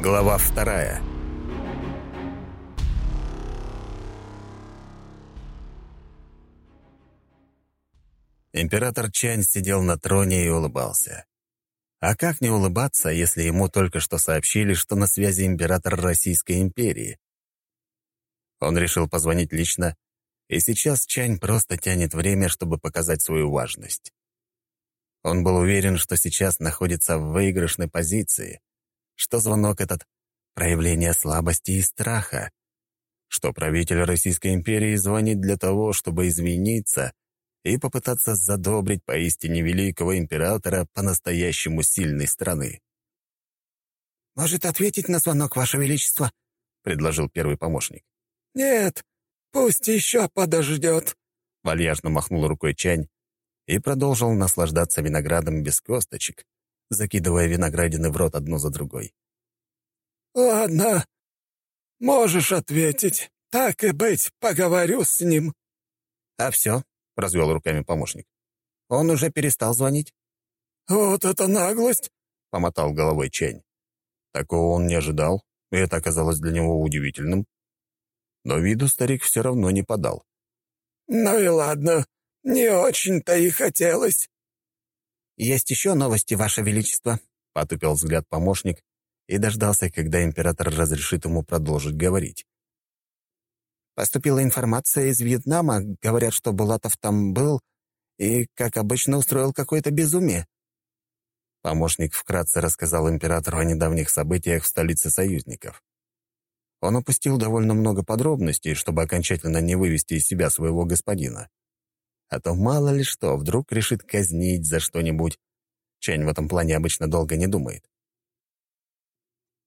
Глава вторая. Император Чань сидел на троне и улыбался. А как не улыбаться, если ему только что сообщили, что на связи император Российской империи? Он решил позвонить лично, и сейчас Чань просто тянет время, чтобы показать свою важность. Он был уверен, что сейчас находится в выигрышной позиции, что звонок этот — проявление слабости и страха, что правитель Российской империи звонит для того, чтобы извиниться и попытаться задобрить поистине великого императора по-настоящему сильной страны. «Может, ответить на звонок, Ваше Величество?» — предложил первый помощник. «Нет, пусть еще подождет», — вальяжно махнул рукой Чань и продолжил наслаждаться виноградом без косточек, закидывая виноградины в рот одну за другой. «Ладно, можешь ответить. Так и быть, поговорю с ним». «А все?» — развел руками помощник. «Он уже перестал звонить». «Вот это наглость!» — помотал головой Чень. Такого он не ожидал, и это оказалось для него удивительным. Но виду старик все равно не подал. «Ну и ладно, не очень-то и хотелось». «Есть еще новости, Ваше Величество», — потупил взгляд помощник и дождался, когда император разрешит ему продолжить говорить. «Поступила информация из Вьетнама. Говорят, что Булатов там был и, как обычно, устроил какое-то безумие». Помощник вкратце рассказал императору о недавних событиях в столице союзников. Он упустил довольно много подробностей, чтобы окончательно не вывести из себя своего господина. А то мало ли что, вдруг решит казнить за что-нибудь. Чань в этом плане обычно долго не думает.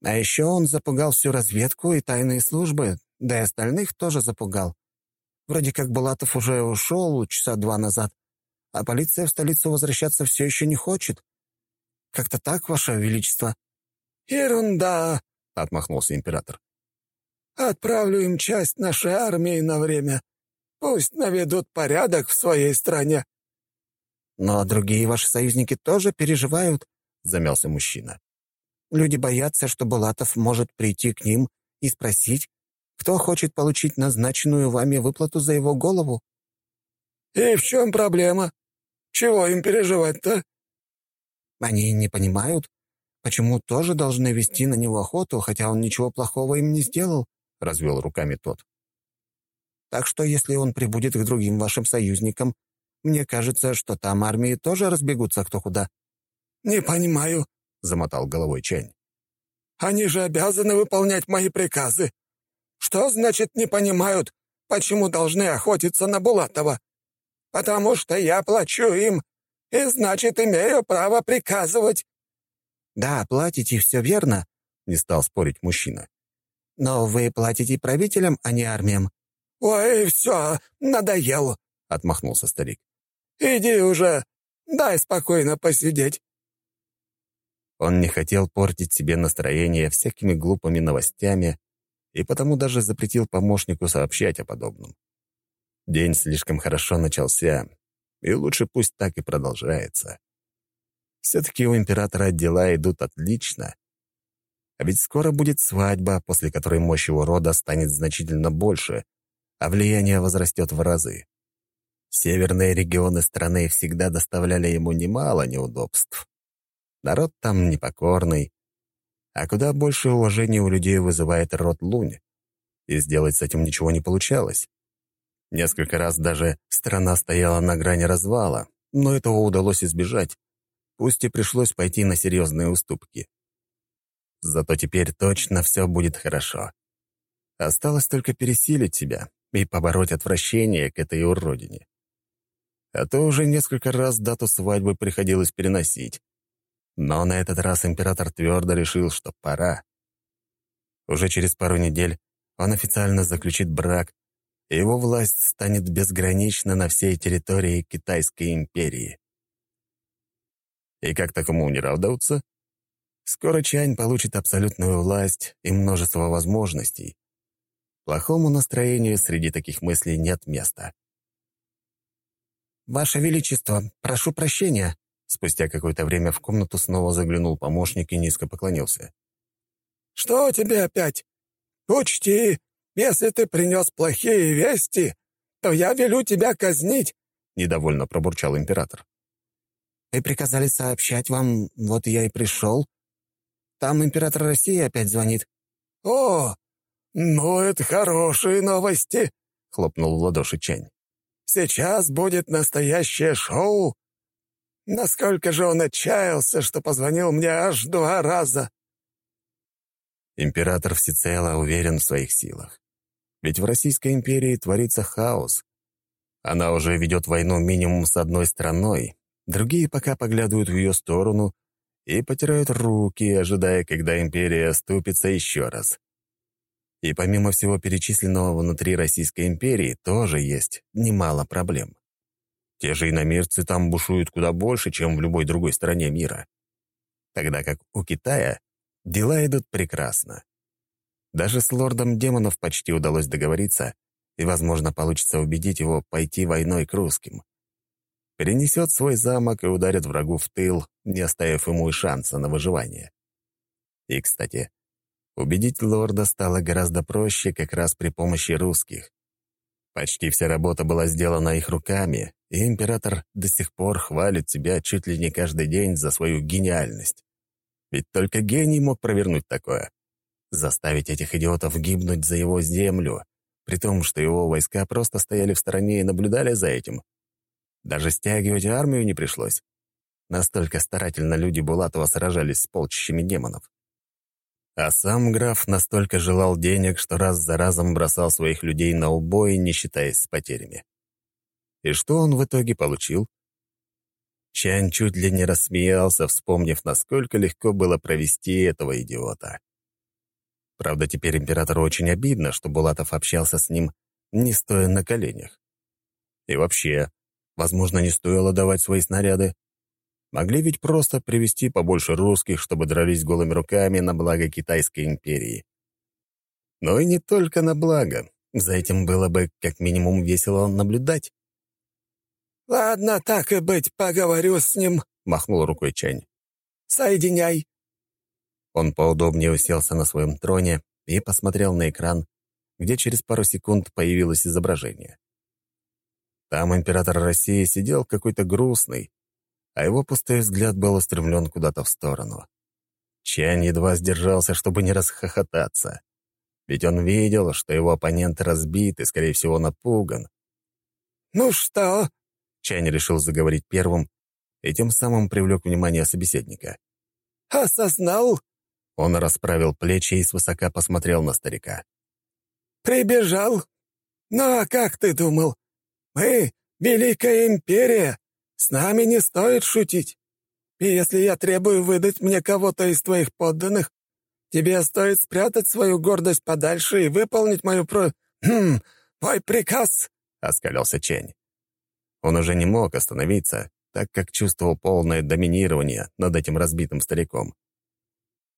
А еще он запугал всю разведку и тайные службы, да и остальных тоже запугал. Вроде как Булатов уже ушел часа два назад, а полиция в столицу возвращаться все еще не хочет. Как-то так, Ваше Величество?» «Ерунда!» — отмахнулся император. «Отправлю им часть нашей армии на время. Пусть наведут порядок в своей стране». «Но другие ваши союзники тоже переживают», — замялся мужчина. «Люди боятся, что Булатов может прийти к ним и спросить, кто хочет получить назначенную вами выплату за его голову». «И в чем проблема? Чего им переживать-то?» «Они не понимают, почему тоже должны вести на него охоту, хотя он ничего плохого им не сделал», — развел руками тот. Так что если он прибудет к другим вашим союзникам, мне кажется, что там армии тоже разбегутся кто куда». «Не понимаю», — замотал головой Чэнь. «Они же обязаны выполнять мои приказы. Что значит не понимают, почему должны охотиться на Булатова? Потому что я плачу им, и значит, имею право приказывать». «Да, платите, все верно», — не стал спорить мужчина. «Но вы платите правителям, а не армиям. «Ой, все, надоел», — отмахнулся старик. «Иди уже, дай спокойно посидеть». Он не хотел портить себе настроение всякими глупыми новостями и потому даже запретил помощнику сообщать о подобном. День слишком хорошо начался, и лучше пусть так и продолжается. Все-таки у императора дела идут отлично. А ведь скоро будет свадьба, после которой мощь его рода станет значительно больше, а влияние возрастет в разы. Северные регионы страны всегда доставляли ему немало неудобств. Народ там непокорный, а куда больше уважения у людей вызывает род Лунь, и сделать с этим ничего не получалось. Несколько раз даже страна стояла на грани развала, но этого удалось избежать, пусть и пришлось пойти на серьезные уступки. Зато теперь точно все будет хорошо. Осталось только пересилить себя, и побороть отвращение к этой уродине. А то уже несколько раз дату свадьбы приходилось переносить. Но на этот раз император твердо решил, что пора. Уже через пару недель он официально заключит брак, и его власть станет безгранична на всей территории Китайской империи. И как такому не радоваться? Скоро Чань получит абсолютную власть и множество возможностей, Плохому настроению среди таких мыслей нет места. «Ваше Величество, прошу прощения!» Спустя какое-то время в комнату снова заглянул помощник и низко поклонился. Что тебе опять? Учти, если ты принес плохие вести, то я велю тебя казнить», — недовольно пробурчал император. «Вы приказали сообщать вам, вот я и пришел. Там император России опять звонит». «О, ну это хорошие новости», — хлопнул в ладоши Чень. «Сейчас будет настоящее шоу. Насколько же он отчаялся, что позвонил мне аж два раза». Император всецело уверен в своих силах. Ведь в Российской империи творится хаос. Она уже ведет войну минимум с одной страной, другие пока поглядывают в ее сторону и потирают руки, ожидая, когда империя оступится еще раз. И помимо всего перечисленного внутри Российской империи тоже есть немало проблем. Те же иномирцы там бушуют куда больше, чем в любой другой стране мира. Тогда как у Китая дела идут прекрасно. Даже с лордом демонов почти удалось договориться, и, возможно, получится убедить его пойти войной к русским. Перенесет свой замок и ударит врагу в тыл, не оставив ему и шанса на выживание. И, кстати, убедить лорда стало гораздо проще как раз при помощи русских. Почти вся работа была сделана их руками, и император до сих пор хвалит себя чуть ли не каждый день за свою гениальность. Ведь только гений мог провернуть такое. Заставить этих идиотов гибнуть за его землю, при том, что его войска просто стояли в стороне и наблюдали за этим. Даже стягивать армию не пришлось. Настолько старательно люди Булатова сражались с полчищами демонов. А сам граф настолько желал денег, что раз за разом бросал своих людей на убой, не считаясь с потерями. И что он в итоге получил? Чан чуть ли не рассмеялся, вспомнив, насколько легко было провести этого идиота. Правда, теперь императору очень обидно, что Булатов общался с ним, не стоя на коленях. И вообще, возможно, не стоило давать свои снаряды. Могли ведь просто привести побольше русских, чтобы дрались голыми руками на благо Китайской империи. Но и не только на благо. За этим было бы как минимум весело наблюдать. «Ладно, так и быть, поговорю с ним», — махнул рукой Чань. «Соединяй». Он поудобнее уселся на своем троне и посмотрел на экран, где через пару секунд появилось изображение. Там император России сидел какой-то грустный, а его пустой взгляд был устремлен куда-то в сторону. Чан едва сдержался, чтобы не расхохотаться. Ведь он видел, что его оппонент разбит и, скорее всего, напуган. «Ну что?» Чань решил заговорить первым и тем самым привлек внимание собеседника. «Осознал?» Он расправил плечи и свысока посмотрел на старика. «Прибежал? Ну а как ты думал? Мы — Великая Империя. С нами не стоит шутить. И если я требую выдать мне кого-то из твоих подданных, тебе стоит спрятать свою гордость подальше и выполнить мою про... Хм, мой приказ!» — оскалился Чень. Он уже не мог остановиться, так как чувствовал полное доминирование над этим разбитым стариком.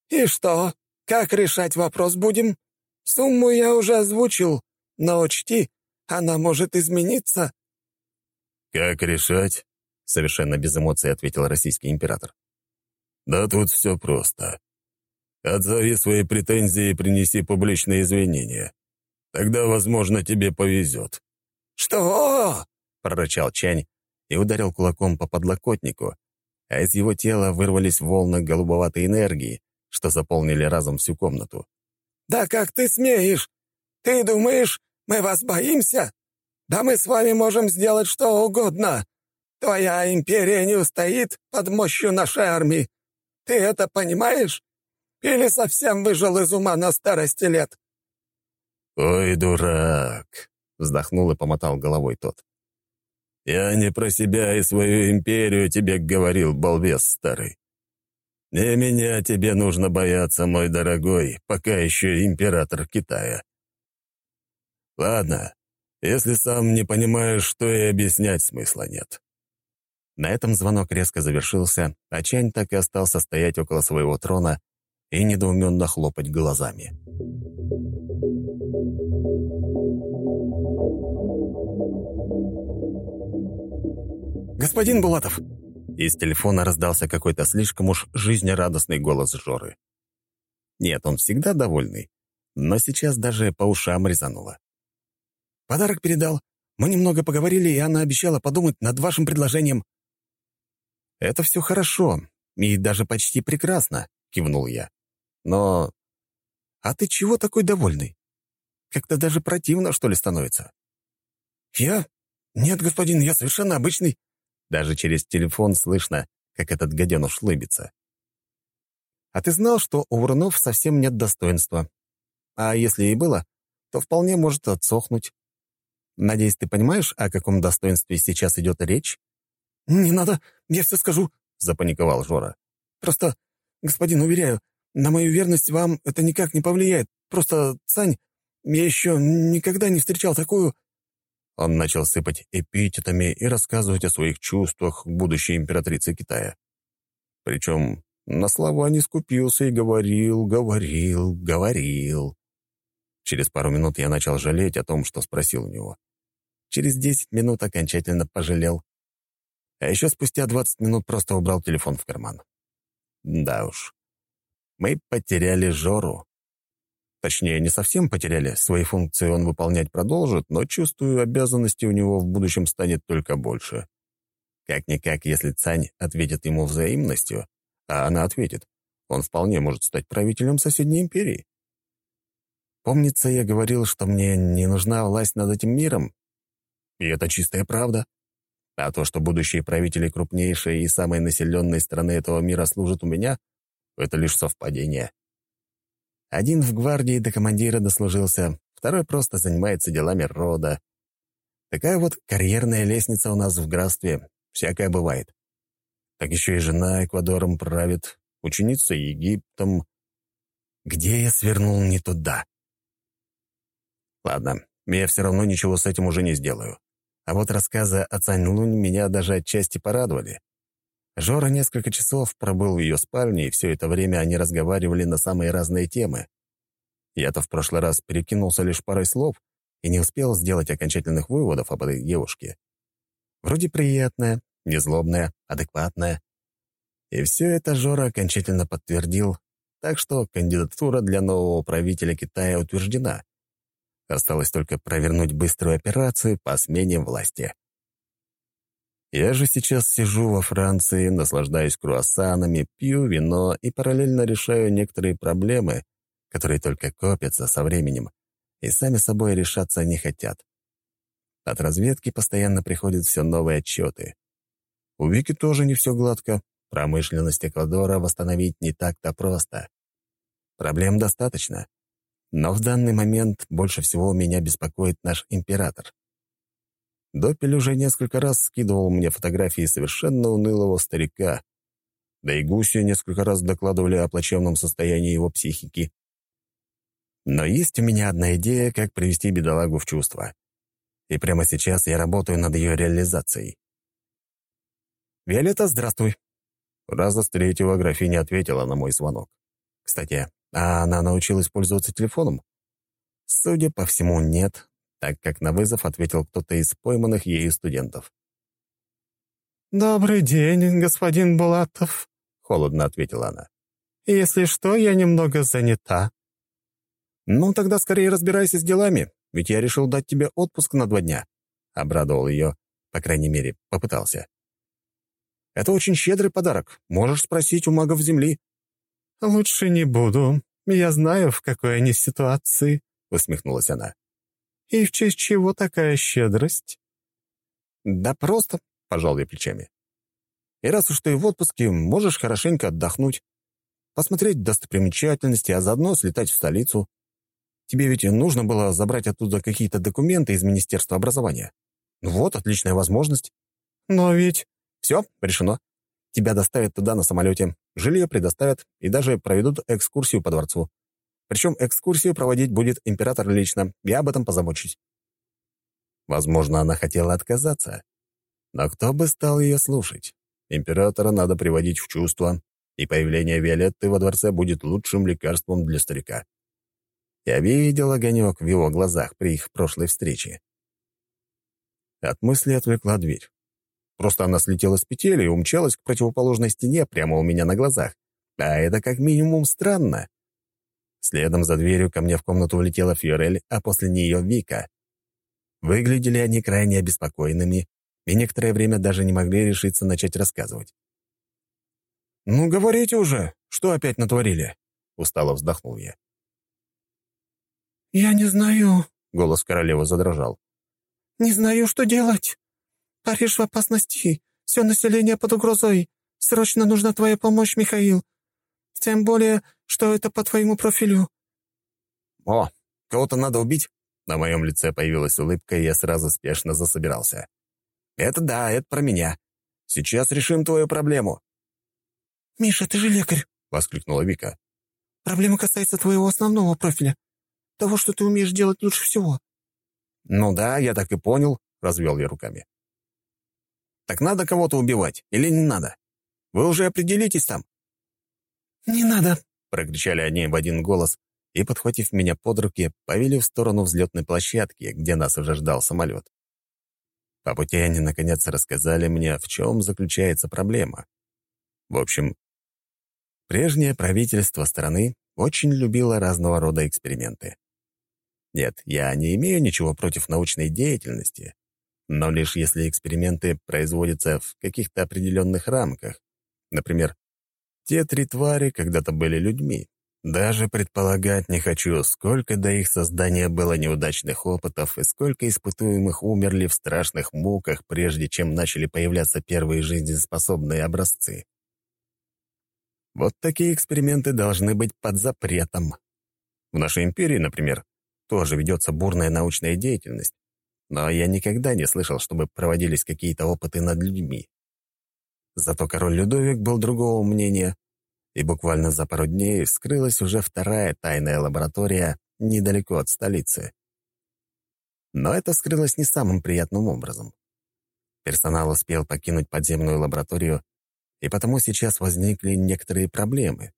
«И что? Как решать вопрос будем? Сумму я уже озвучил, но учти, она может измениться». «Как решать?» — совершенно без эмоций ответил российский император. «Да тут все просто. Отзови свои претензии и принеси публичные извинения. Тогда, возможно, тебе повезет». «Что?» — прорычал Чань и ударил кулаком по подлокотнику, а из его тела вырвались волны голубоватой энергии, что заполнили разом всю комнату. «Да как ты смеешь? Ты думаешь, мы вас боимся? Да мы с вами можем сделать что угодно. Твоя империя не устоит под мощью нашей армии. Ты это понимаешь? Или совсем выжил из ума на старости лет?» «Ой, дурак!» — вздохнул и помотал головой тот. «Я не про себя и свою империю тебе говорил, балбес старый. Не меня тебе нужно бояться, мой дорогой, пока еще император Китая. Ладно, если сам не понимаешь, что и объяснять смысла нет». На этом звонок резко завершился, а Чань так и остался стоять около своего трона и недоуменно хлопать глазами. «Господин Булатов!» Из телефона раздался какой-то слишком уж жизнерадостный голос Жоры. Нет, он всегда довольный, но сейчас даже по ушам резануло. «Подарок передал. Мы немного поговорили, и она обещала подумать над вашим предложением». «Это все хорошо и даже почти прекрасно», — кивнул я. «Но... А ты чего такой довольный? Как-то даже противно, что ли, становится?» «Я? Нет, господин, я совершенно обычный». Даже через телефон слышно, как этот гаденыш лыбится. «А ты знал, что у Врунов совсем нет достоинства? А если и было, то вполне может отсохнуть. Надеюсь, ты понимаешь, о каком достоинстве сейчас идет речь?» «Не надо, я все скажу», — запаниковал Жора. «Просто, господин, уверяю, на мою верность вам это никак не повлияет. Просто, Сань, я еще никогда не встречал такую...» Он начал сыпать эпитетами и рассказывать о своих чувствах к будущей императрице Китая. Причем на слова не скупился и говорил, говорил, говорил. Через пару минут я начал жалеть о том, что спросил у него. Через десять минут окончательно пожалел. А еще спустя двадцать минут просто убрал телефон в карман. Да уж. Мы потеряли Жору. Точнее, не совсем потеряли. Свои функции он выполнять продолжит, но, чувствую, обязанностей у него в будущем станет только больше. Как-никак, если Цань ответит ему взаимностью, а она ответит, он вполне может стать правителем соседней империи. Помнится, я говорил, что мне не нужна власть над этим миром. И это чистая правда. А то, что будущие правители крупнейшей и самой населенной страны этого мира служат у меня, это лишь совпадение. Один в гвардии до командира дослужился, второй просто занимается делами рода. Такая вот карьерная лестница у нас в графстве, всякое бывает. Так еще и жена Эквадором правит, ученица Египтом. Где я свернул не туда? Ладно, я все равно ничего с этим уже не сделаю. А вот рассказы о Цань Лунь меня даже отчасти порадовали. Жора несколько часов пробыл в ее спальне, и все это время они разговаривали на самые разные темы. Я-то в прошлый раз перекинулся лишь парой слов и не успел сделать окончательных выводов об этой девушке. Вроде приятная, незлобная, адекватная. И все это Жора окончательно подтвердил, так что кандидатура для нового правителя Китая утверждена. Осталось только провернуть быструю операцию по смене власти. Я же сейчас сижу во Франции, наслаждаюсь круассанами, пью вино и параллельно решаю некоторые проблемы, которые только копятся со временем и сами собой решаться не хотят. От разведки постоянно приходят все новые отчеты. У Вики тоже не все гладко. Промышленность Эквадора восстановить не так-то просто. Проблем достаточно. Но в данный момент больше всего меня беспокоит наш император. Допель уже несколько раз скидывал мне фотографии совершенно унылого старика. Да и Гусю несколько раз докладывали о плачевном состоянии его психики. Но есть у меня одна идея, как привести бедолагу в чувство. И прямо сейчас я работаю над ее реализацией. «Виолетта, здравствуй!» Раза с третьего графиня ответила на мой звонок. Кстати, а она научилась пользоваться телефоном? Судя по всему, нет, так как на вызов ответил кто-то из пойманных ею студентов. «Добрый день, господин Булатов», — холодно ответила она. «Если что, я немного занята». «Ну, тогда скорее разбирайся с делами, ведь я решил дать тебе отпуск на два дня», — обрадовал ее, по крайней мере, попытался. «Это очень щедрый подарок. Можешь спросить у магов Земли». «Лучше не буду. Я знаю, в какой они ситуации», — усмехнулась она. «И в честь чего такая щедрость?» «Да просто», — пожал я плечами. «И раз уж ты в отпуске, можешь хорошенько отдохнуть, посмотреть достопримечательности, а заодно слетать в столицу. Тебе ведь нужно было забрать оттуда какие-то документы из Министерства образования. Ну вот, отличная возможность». «Но ведь...» «Все, решено. Тебя доставят туда на самолете, жилье предоставят и даже проведут экскурсию по дворцу. Причем экскурсию проводить будет император лично, я об этом позабочусь. Возможно, она хотела отказаться. Но кто бы стал ее слушать? Императора надо приводить в чувство, и появление Виолетты во дворце будет лучшим лекарством для старика. Я видел огонек в его глазах при их прошлой встрече. От мысли отвлекла дверь. Просто она слетела с петель и умчалась к противоположной стене прямо у меня на глазах. А это как минимум странно. Следом за дверью ко мне в комнату влетела Фьорель, а после нее Вика. Выглядели они крайне обеспокоенными и некоторое время даже не могли решиться начать рассказывать. «Ну, говорите уже, что опять натворили?» — устало вздохнул я. «Я не знаю», — голос королевы задрожал. «Не знаю, что делать. Париж в опасности, все население под угрозой. Срочно нужна твоя помощь, Михаил. Тем более, что это по твоему профилю». «О, кого-то надо убить?» На моем лице появилась улыбка, и я сразу спешно засобирался. «Это да, это про меня. Сейчас решим твою проблему». «Миша, ты же лекарь!» — воскликнула Вика. «Проблема касается твоего основного профиля. Того, что ты умеешь делать лучше всего». «Ну да, я так и понял», — развел я руками. «Так надо кого-то убивать или не надо? Вы уже определитесь там?» «Не надо», — прокричали они в один голос и, подхватив меня под руки, повели в сторону взлетной площадки, где нас уже ждал самолет. По пути они, наконец, рассказали мне, в чем заключается проблема. В общем, прежнее правительство страны очень любило разного рода эксперименты. Нет, я не имею ничего против научной деятельности, но лишь если эксперименты производятся в каких-то определенных рамках. Например, те три твари когда-то были людьми. Даже предполагать не хочу, сколько до их создания было неудачных опытов и сколько испытуемых умерли в страшных муках, прежде чем начали появляться первые жизнеспособные образцы. Вот такие эксперименты должны быть под запретом. В нашей империи, например, тоже ведется бурная научная деятельность, но я никогда не слышал, чтобы проводились какие-то опыты над людьми. Зато король Людовик был другого мнения, и буквально за пару дней вскрылась уже вторая тайная лаборатория недалеко от столицы. Но это скрылось не самым приятным образом. Персонал успел покинуть подземную лабораторию, и потому сейчас возникли некоторые проблемы.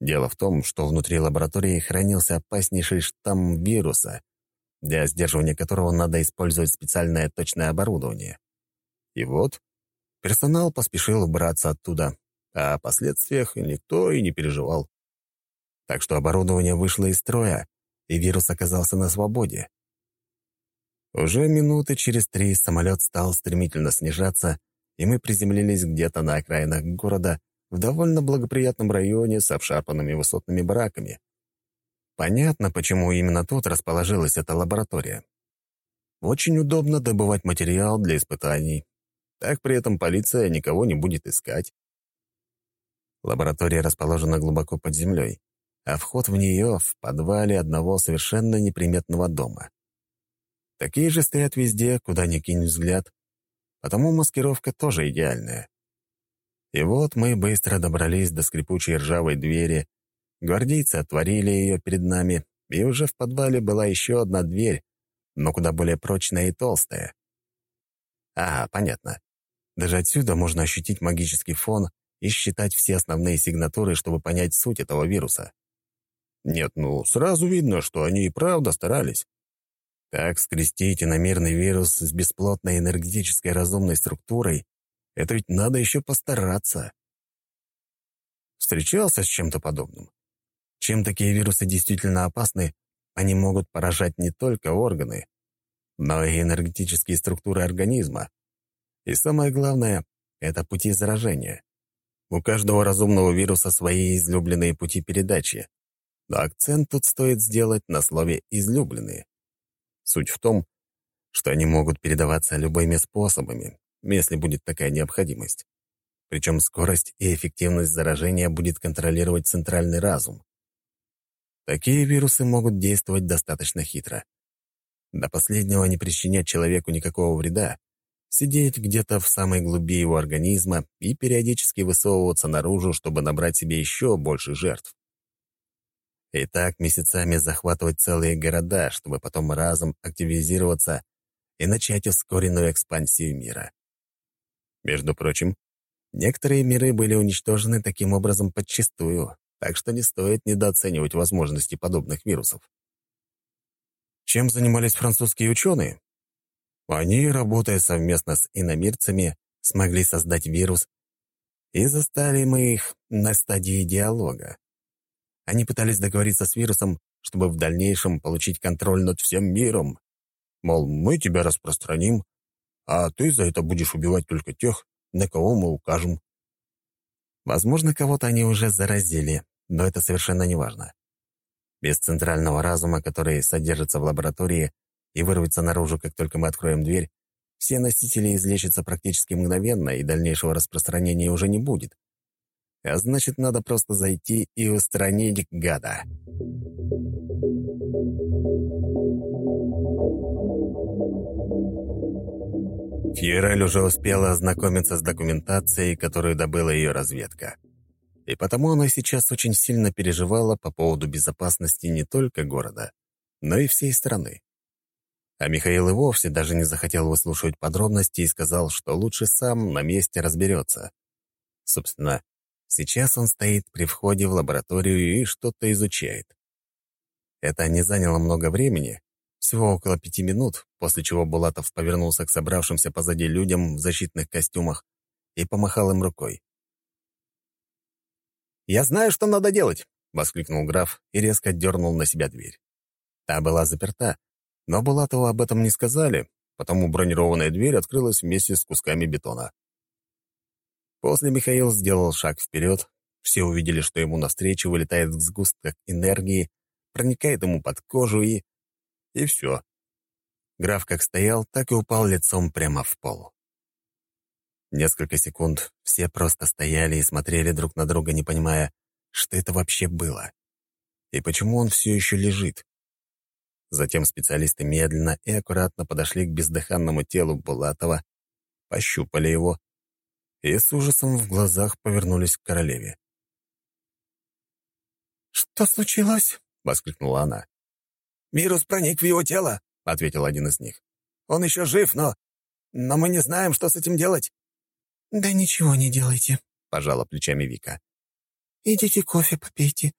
Дело в том, что внутри лаборатории хранился опаснейший штамм вируса, для сдерживания которого надо использовать специальное точное оборудование. И вот Персонал поспешил убраться оттуда, а о последствиях никто и не переживал. Так что оборудование вышло из строя, и вирус оказался на свободе. Уже минуты через три самолет стал стремительно снижаться, и мы приземлились где-то на окраинах города в довольно благоприятном районе с обшарпанными высотными бараками. Понятно, почему именно тут расположилась эта лаборатория. Очень удобно добывать материал для испытаний, так при этом полиция никого не будет искать. Лаборатория расположена глубоко под землей, а вход в нее в подвале одного совершенно неприметного дома. Такие же стоят везде, куда ни кинь взгляд, потому маскировка тоже идеальная. И вот мы быстро добрались до скрипучей ржавой двери, гвардейцы отворили ее перед нами, и уже в подвале была еще одна дверь, но куда более прочная и толстая. А, понятно. Даже отсюда можно ощутить магический фон и считать все основные сигнатуры, чтобы понять суть этого вируса. Нет, ну, сразу видно, что они и правда старались. Так скрестить иномерный вирус с бесплотной энергетической разумной структурой — это ведь надо еще постараться. Встречался с чем-то подобным. Чем такие вирусы действительно опасны, они могут поражать не только органы, но и энергетические структуры организма, и самое главное — это пути заражения. У каждого разумного вируса свои излюбленные пути передачи. Но акцент тут стоит сделать на слове «излюбленные». Суть в том, что они могут передаваться любыми способами, если будет такая необходимость. Причем скорость и эффективность заражения будет контролировать центральный разум. Такие вирусы могут действовать достаточно хитро. До последнего не причинять человеку никакого вреда, сидеть где-то в самой глуби его организма и периодически высовываться наружу, чтобы набрать себе еще больше жертв. И так месяцами захватывать целые города, чтобы потом разом активизироваться и начать ускоренную экспансию мира. Между прочим, некоторые миры были уничтожены таким образом подчистую, так что не стоит недооценивать возможности подобных вирусов. Чем занимались французские ученые? Они, работая совместно с иномирцами, смогли создать вирус, и застали мы их на стадии диалога. Они пытались договориться с вирусом, чтобы в дальнейшем получить контроль над всем миром. Мол, мы тебя распространим, а ты за это будешь убивать только тех, на кого мы укажем. Возможно, кого-то они уже заразили, но это совершенно не важно. Без центрального разума, который содержится в лаборатории и вырвется наружу, как только мы откроем дверь, все носители излечатся практически мгновенно, и дальнейшего распространения уже не будет. А значит, надо просто зайти и устранить гада. Фьюрель уже успела ознакомиться с документацией, которую добыла ее разведка. И потому она сейчас очень сильно переживала по поводу безопасности не только города, но и всей страны. А Михаил и вовсе даже не захотел выслушивать подробности и сказал, что лучше сам на месте разберется. Собственно, сейчас он стоит при входе в лабораторию и что-то изучает. Это не заняло много времени, всего около пяти минут, после чего Булатов повернулся к собравшимся позади людям в защитных костюмах и помахал им рукой. «Я знаю, что надо делать!» — воскликнул граф и резко дернул на себя дверь. Та была заперта, но Булатову об этом не сказали, потому бронированная дверь открылась вместе с кусками бетона. После Михаил сделал шаг вперед, все увидели, что ему навстречу вылетает сгусток энергии, проникает ему под кожу и... И все. Граф как стоял, так и упал лицом прямо в пол. Несколько секунд все просто стояли и смотрели друг на друга, не понимая, что это вообще было. И почему он все еще лежит. Затем специалисты медленно и аккуратно подошли к бездыханному телу Булатова, пощупали его и с ужасом в глазах повернулись к королеве. «Что случилось?» — воскликнула она. «Вирус проник в его тело», — ответил один из них. «Он еще жив, но... но мы не знаем, что с этим делать». «Да ничего не делайте», — пожала плечами Вика. «Идите кофе попейте.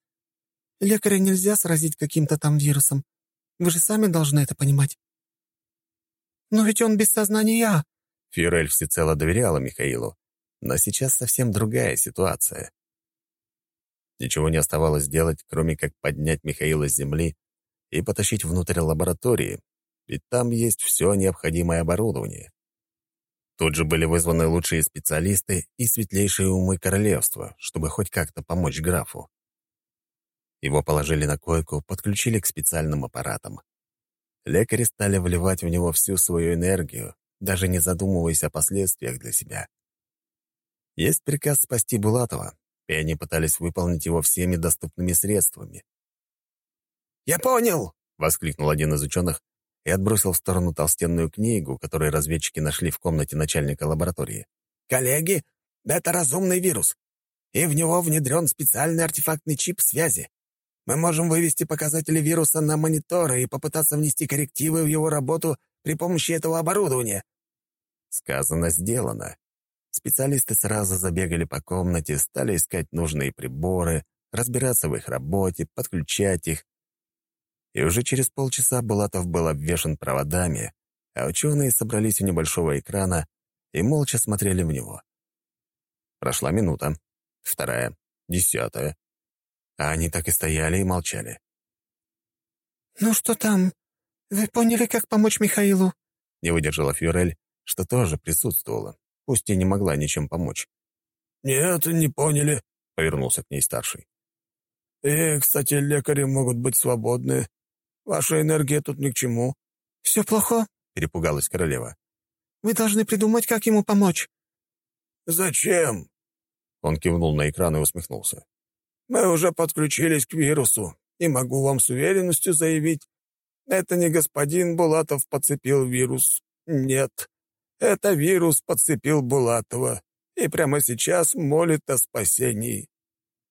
Лекаря нельзя сразить каким-то там вирусом. Вы же сами должны это понимать». «Но ведь он без сознания». Фюрель всецело доверяла Михаилу, но сейчас совсем другая ситуация. Ничего не оставалось делать, кроме как поднять Михаила с земли и потащить внутрь лаборатории, ведь там есть все необходимое оборудование. Тут же были вызваны лучшие специалисты и светлейшие умы королевства, чтобы хоть как-то помочь графу. Его положили на койку, подключили к специальным аппаратам. Лекари стали вливать в него всю свою энергию, даже не задумываясь о последствиях для себя. Есть приказ спасти Булатова, и они пытались выполнить его всеми доступными средствами. «Я понял!» — воскликнул один из ученых и отбросил в сторону толстенную книгу, которую разведчики нашли в комнате начальника лаборатории. «Коллеги, это разумный вирус, и в него внедрен специальный артефактный чип связи. Мы можем вывести показатели вируса на мониторы и попытаться внести коррективы в его работу при помощи этого оборудования». Сказано, сделано. Специалисты сразу забегали по комнате, стали искать нужные приборы, разбираться в их работе, подключать их, и уже через полчаса Булатов был обвешан проводами, а ученые собрались у небольшого экрана и молча смотрели в него. Прошла минута, вторая, десятая, а они так и стояли и молчали. «Ну что там? Вы поняли, как помочь Михаилу?» Не выдержала Фьюрель, что тоже присутствовала, пусть и не могла ничем помочь. «Нет, не поняли», — повернулся к ней старший. «И, кстати, лекари могут быть свободны. Ваша энергия тут ни к чему». «Все плохо?» — перепугалась королева. «Вы должны придумать, как ему помочь». «Зачем?» Он кивнул на экран и усмехнулся. «Мы уже подключились к вирусу, и могу вам с уверенностью заявить, это не господин Булатов подцепил вирус. Нет, это вирус подцепил Булатова и прямо сейчас молит о спасении».